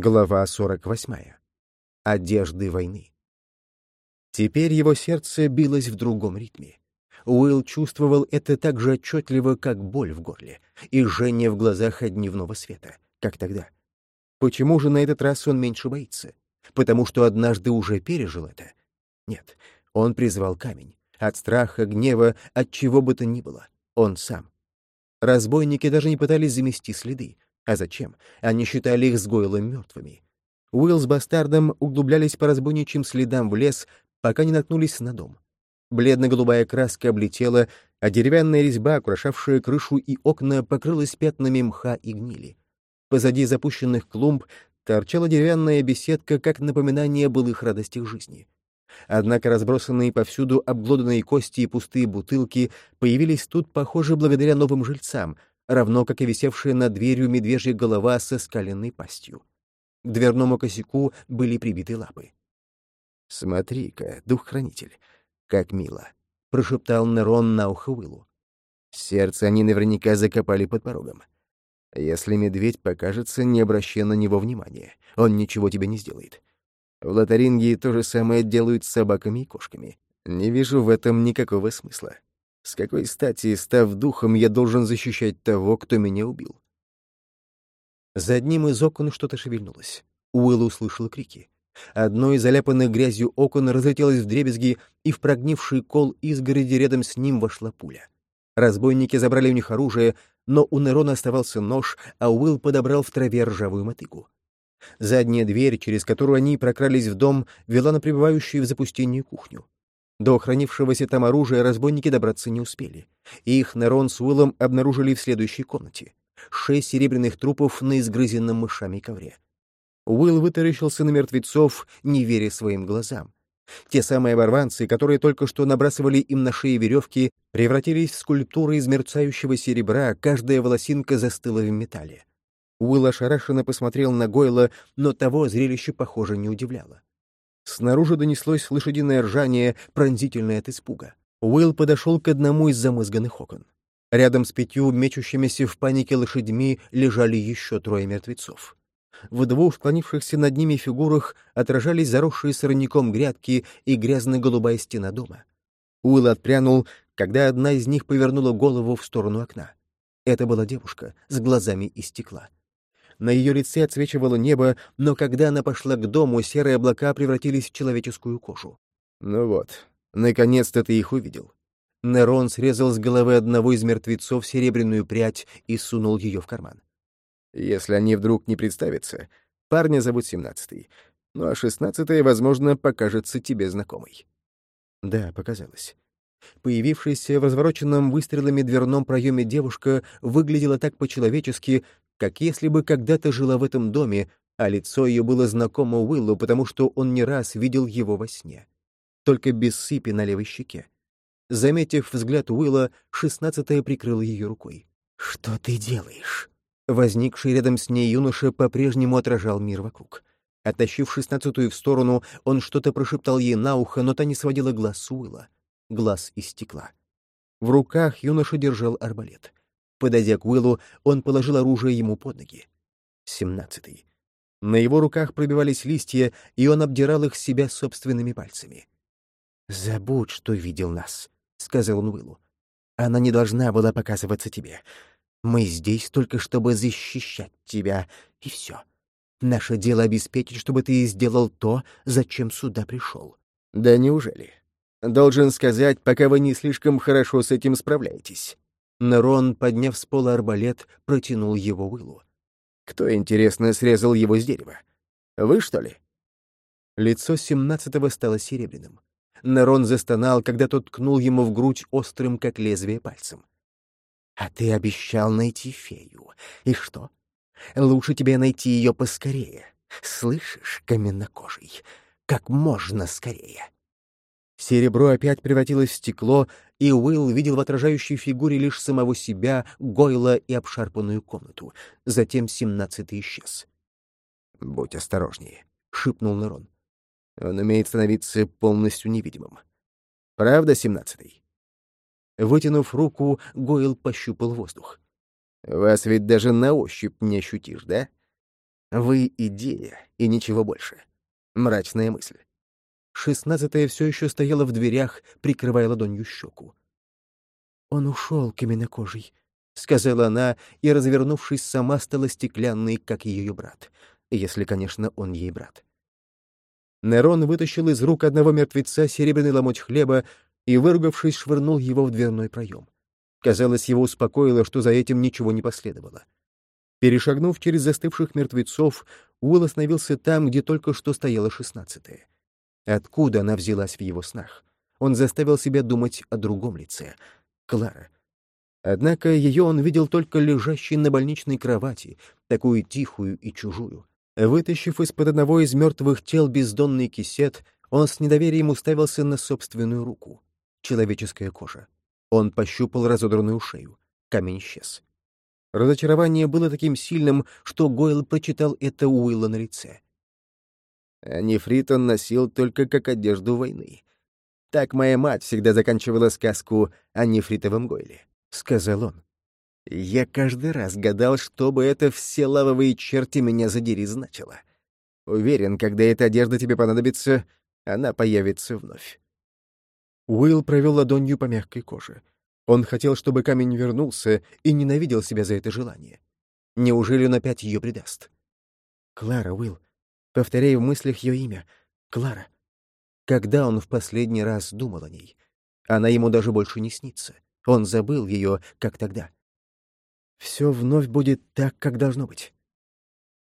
Глава 48. Одежды войны. Теперь его сердце билось в другом ритме. Уилл чувствовал это так же отчетливо, как боль в горле и жжение в глазах от дневного света, как тогда. Почему же на этот раз он меньше боится? Потому что однажды уже пережил это? Нет, он призвал камень. От страха, гнева, от чего бы то ни было. Он сам. Разбойники даже не пытались замести следы. А зачем? Они считали их с Гойлом мертвыми. Уилл с бастардом углублялись по разбойничьим следам в лес, пока не наткнулись на дом. Бледно-голубая краска облетела, а деревянная резьба, украшавшая крышу и окна, покрылась пятнами мха и гнили. Позади запущенных клумб торчала деревянная беседка, как напоминание былых радостях жизни. Однако разбросанные повсюду обглоданные кости и пустые бутылки появились тут, похоже, благодаря новым жильцам, равно как и висевшая над дверью медвежья голова со скаленной пастью. К дверному косяку были прибиты лапы. «Смотри-ка, дух-хранитель, как мило!» — прошептал Нерон на ухо Уиллу. Сердце они наверняка закопали под порогом. Если медведь покажется, не обращая на него внимания, он ничего тебе не сделает. В Лотарингии то же самое делают с собаками и кошками. Не вижу в этом никакого смысла. С какой стати, став духом, я должен защищать того, кто меня убил? За одним из окон что-то шевельнулось. Уилл услышал крики. Одно из заляпанных грязью окон разлетелось в дребезги, и в прогнивший кол изгороди рядом с ним вошла пуля. Разбойники забрали у них оружие, но у Нерона оставался нож, а Уилл подобрал в траве ржавую мотыгу. Задняя дверь, через которую они прокрались в дом, вела на пребывающую в запустении кухню. До хранившегося там оружия разбойники добраться не успели. Их Нерон с Уиллом обнаружили в следующей комнате. Шесть серебряных трупов на изгрызенном мышами ковре. Уилл вытаращился на мертвецов, не веря своим глазам. Те самые оборванцы, которые только что набрасывали им на шеи веревки, превратились в скульптуры из мерцающего серебра, каждая волосинка застыла в металле. Уилл ошарашенно посмотрел на Гойла, но того зрелище, похоже, не удивляло. Снаружи донеслось лошадиное ржание, пронзительное от испуга. Уилл подошел к одному из замызганных окон. Рядом с пятью мечущимися в панике лошадьми лежали еще трое мертвецов. В двух склонившихся над ними фигурах отражались заросшие сорняком грядки и грязно-голубая стена дома. Уилл отпрянул, когда одна из них повернула голову в сторону окна. Это была девушка с глазами из стекла. На ее лице отсвечивало небо, но когда она пошла к дому, серые облака превратились в человеческую кожу. Ну вот, наконец-то ты их увидел. Нерон срезал с головы одного из мертвецов серебряную прядь и сунул ее в карман. Если они вдруг не представятся, парня зовут семнадцатый, ну а шестнадцатая, возможно, покажется тебе знакомой. Да, показалось. Появившаяся в развороченном выстрелами дверном проеме девушка выглядела так по-человечески, как если бы когда-то жила в этом доме, а лицо ее было знакомо Уиллу, потому что он не раз видел его во сне. Только без сыпи на левой щеке. Заметив взгляд Уилла, шестнадцатая прикрыла ее рукой. «Что ты делаешь?» Возникший рядом с ней юноша по-прежнему отражал мир вокруг. Оттащив шестнадцатую в сторону, он что-то прошептал ей на ухо, но та не сводила глаз Уилла. Глаз из стекла. В руках юноша держал арбалет. Подойдя к Уиллу, он положил оружие ему под ноги. Семнадцатый. На его руках пробивались листья, и он обдирал их себя собственными пальцами. «Забудь, что видел нас», — сказал он Уиллу. «Она не должна была показываться тебе. Мы здесь только чтобы защищать тебя, и все. Наше дело обеспечить, чтобы ты сделал то, зачем сюда пришел». «Да неужели? Должен сказать, пока вы не слишком хорошо с этим справляетесь». Нерон, подняв с пола арбалет, протянул его Уиллу. «Кто, интересно, срезал его с дерева? Вы, что ли?» Лицо семнадцатого стало серебряным. Нерон застонал, когда тот ткнул ему в грудь острым, как лезвие, пальцем. «А ты обещал найти фею. И что? Лучше тебе найти ее поскорее. Слышишь, каменнокожий? Как можно скорее!» Серебро опять превратилось в стекло, и Уилл видел в отражающей фигуре лишь самого себя, Гойла и обшарпанную комнату. Затем семнадцатый исчез. «Будь осторожнее», — шипнул Нерон. «Он умеет становиться полностью невидимым. Правда, семнадцатый?» Вытянув руку, Гойл пощупал воздух. «Вас ведь даже на ощупь не ощутишь, да? Вы — идея, и ничего больше. Мрачная мысль. Шестнадцатая все еще стояла в дверях, прикрывая ладонью щеку. «Он ушел, каменнокожий», — сказала она, и, развернувшись, сама стала стеклянной, как ее брат. Если, конечно, он ей брат. Нерон вытащил из рук одного мертвеца серебряный ломоть хлеба и, выругавшись, швырнул его в дверной проем. Казалось, его успокоило, что за этим ничего не последовало. Перешагнув через застывших мертвецов, Уилл остановился там, где только что стояла шестнадцатая. Откуда она взялась в его снах? Он заставил себя думать о другом лице — Клара. Однако ее он видел только лежащей на больничной кровати, такую тихую и чужую. Вытащив из-под одного из мертвых тел бездонный кисет, он с недоверием уставился на собственную руку. Человеческая кожа. Он пощупал разодранную шею. Камень исчез. Разочарование было таким сильным, что Гойл прочитал это Уилла на лице. А нефрит он носил только как одежду войны. Так моя мать всегда заканчивала сказку о нефритовом Гойле, — сказал он. Я каждый раз гадал, что бы это все лавовые черти меня задери значило. Уверен, когда эта одежда тебе понадобится, она появится вновь. Уилл провел ладонью по мягкой коже. Он хотел, чтобы камень вернулся, и ненавидел себя за это желание. Неужели он опять ее предаст? Клара, Уилл. Повторяй в мыслях ее имя. Клара. Когда он в последний раз думал о ней? Она ему даже больше не снится. Он забыл ее, как тогда. Все вновь будет так, как должно быть.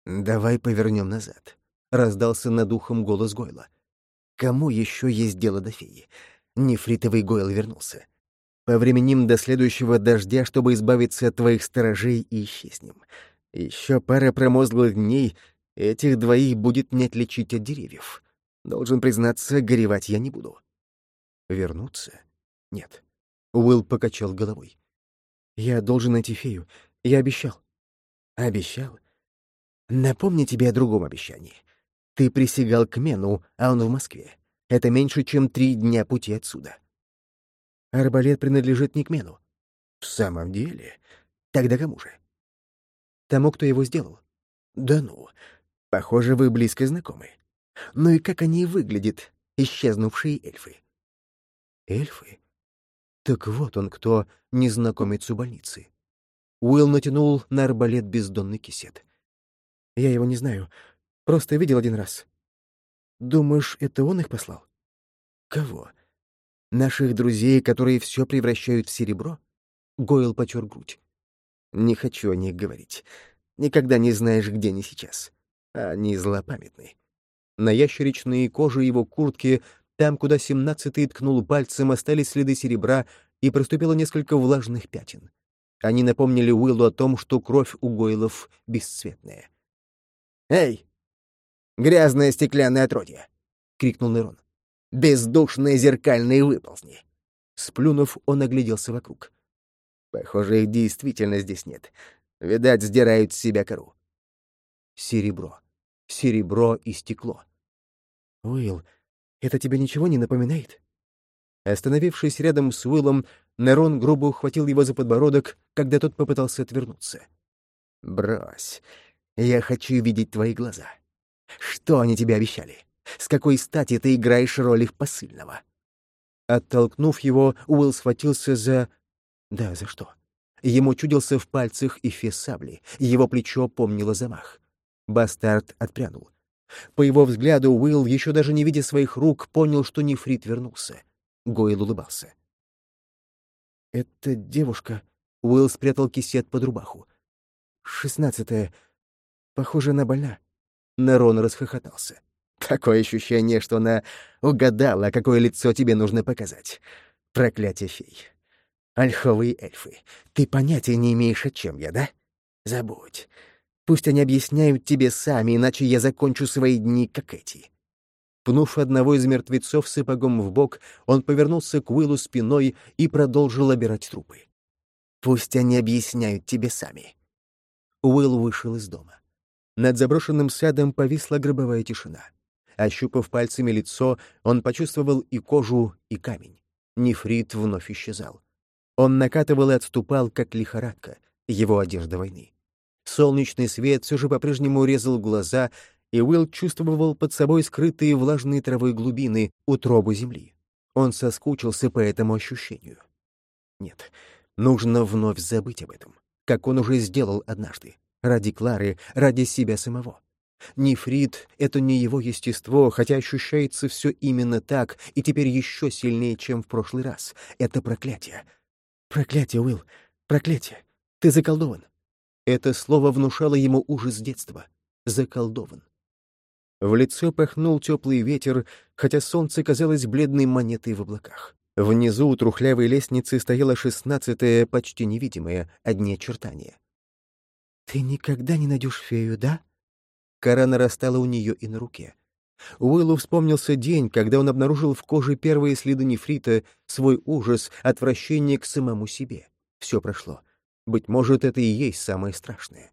«Давай повернем назад», — раздался над ухом голос Гойла. «Кому еще есть дело до феи?» Нефритовый Гойл вернулся. «Повременим до следующего дождя, чтобы избавиться от твоих сторожей и исчезнем. Еще пара промозглых дней, этих двоих будет не отличить от деревьев. Должен признаться, горевать я не буду. Вернуться? Нет. Уилл покачал головой. Я должен найти фею. Я обещал. Обещал? Напомни тебе о другом обещании. Ты присягал к Мену, а он в Москве. Это меньше, чем три дня пути отсюда. Арбалет принадлежит не к Мену. В самом деле? Тогда кому же? Тому, кто его сделал. Да ну, похоже, вы близко знакомы. Ну и как они выглядят, исчезнувшие эльфы? Эльфы? Так вот он кто, незнакомец у больницы. Уилл натянул на арбалет бездонный кисет. Я его не знаю, просто видел один раз. Думаешь, это он их послал? Кого? Наших друзей, которые все превращают в серебро? Гойл потер грудь. Не хочу о них говорить. Никогда не знаешь, где они сейчас. Они злопамятны. На ящеричной коже его куртки, там, куда семнадцатый ткнул пальцем, остались следы серебра и проступило несколько влажных пятен. Они напомнили Уиллу о том, что кровь у Гойлов бесцветная. «Эй! Грязное стеклянное отродье!» — крикнул Нерон. «Бездушные зеркальные выползни!» Сплюнув, он огляделся вокруг. Похоже, их действительно здесь нет. Видать, сдирают с себя кору. Серебро. Серебро и стекло. «Уилл, это тебе ничего не напоминает?» Остановившись рядом с Уиллом, Нерон грубо ухватил его за подбородок, когда тот попытался отвернуться. «Брось. Я хочу видеть твои глаза. Что они тебе обещали? С какой стати ты играешь роль их посыльного?» Оттолкнув его, Уилл схватился за... Да, за что? Ему чудился в пальцах эфес сабли, его плечо помнило замах. Бастард отпрянул. По его взгляду, Уилл, еще даже не видя своих рук, понял, что нефрит вернулся. Гойл улыбался. «Это девушка...» — Уилл спрятал кисет под рубаху. «Шестнадцатая. Похоже, она больна». Нерон расхохотался. «Такое ощущение, что она угадала, какое лицо тебе нужно показать. Проклятие фей. Ольховые эльфы. Ты понятия не имеешь, о чем я, да? Забудь. Пусть они объясняют тебе сами, иначе я закончу свои дни, как эти». Пнув одного из мертвецов сапогом в бок, он повернулся к Уиллу спиной и продолжил обирать трупы. «Пусть они объясняют тебе сами». Уилл вышел из дома. Над заброшенным садом повисла гробовая тишина. Ощупав пальцами лицо, он почувствовал и кожу, и камень. Нефрит вновь исчезал. Он накатывал и отступал, как лихорадка, его одежда войны. Солнечный свет все же по-прежнему резал глаза, и Уилл чувствовал под собой скрытые влажные травой глубины утробы земли. Он соскучился по этому ощущению. Нет, нужно вновь забыть об этом, как он уже сделал однажды, ради Клары, ради себя самого. Нефрит — это не его естество, хотя ощущается все именно так, и теперь еще сильнее, чем в прошлый раз. Это проклятие. Проклятие, Уилл, проклятие. Ты заколдован. Это слово внушало ему ужас детства. Заколдован. В лицо пахнул теплый ветер, хотя солнце казалось бледной монетой в облаках. Внизу у трухлявой лестницы стояла шестнадцатая, почти невидимая, одни очертания. «Ты никогда не найдешь фею, да?» Кора нарастала у нее и на руке. Уиллу вспомнился день, когда он обнаружил в коже первые следы нефрита, свой ужас, отвращение к самому себе. Все прошло. Быть может, это и есть самое страшное.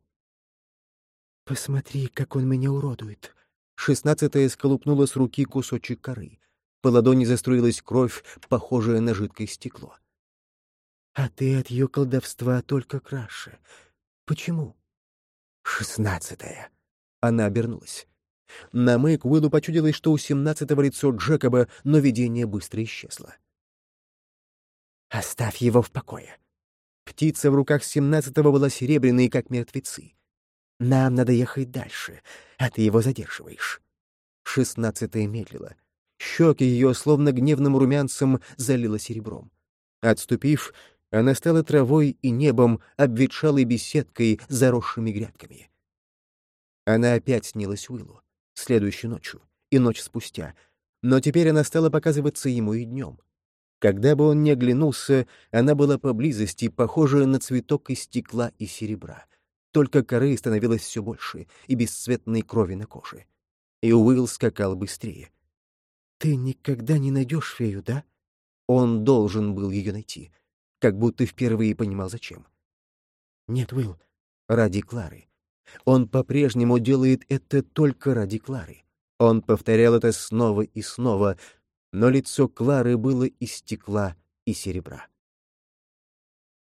«Посмотри, как он меня уродует!» Шестнадцатая сколупнула с руки кусочек коры. По ладони заструилась кровь, похожая на жидкое стекло. «А ты от ее колдовства только краше. Почему?» «Шестнадцатая!» Она обернулась. На миг Уиллу почудилось, что у семнадцатого лицо Джекоба, но видение быстро исчезло. «Оставь его в покое». Птица в руках семнадцатого была серебряной, как мертвецы. «Нам надо ехать дальше, а ты его задерживаешь». Шестнадцатая медлила. Щеки ее, словно гневным румянцем, залило серебром. Отступив, она стала травой и небом, обветшалой беседкой, заросшими грядками. Она опять снилась Уиллу, следующей ночью и ночь спустя, но теперь она стала показываться ему и днем. Когда бы он ни оглянулся, она была поблизости, похожая на цветок из стекла и серебра. Только коры становилось все больше и бесцветной крови на коже. И Уилл скакал быстрее. «Ты никогда не найдешь фею, да?» Он должен был ее найти, как будто впервые понимал, зачем. «Нет, Уилл, ради Клары. Он по-прежнему делает это только ради Клары. Он повторял это снова и снова, но лицо Клары было из стекла и серебра.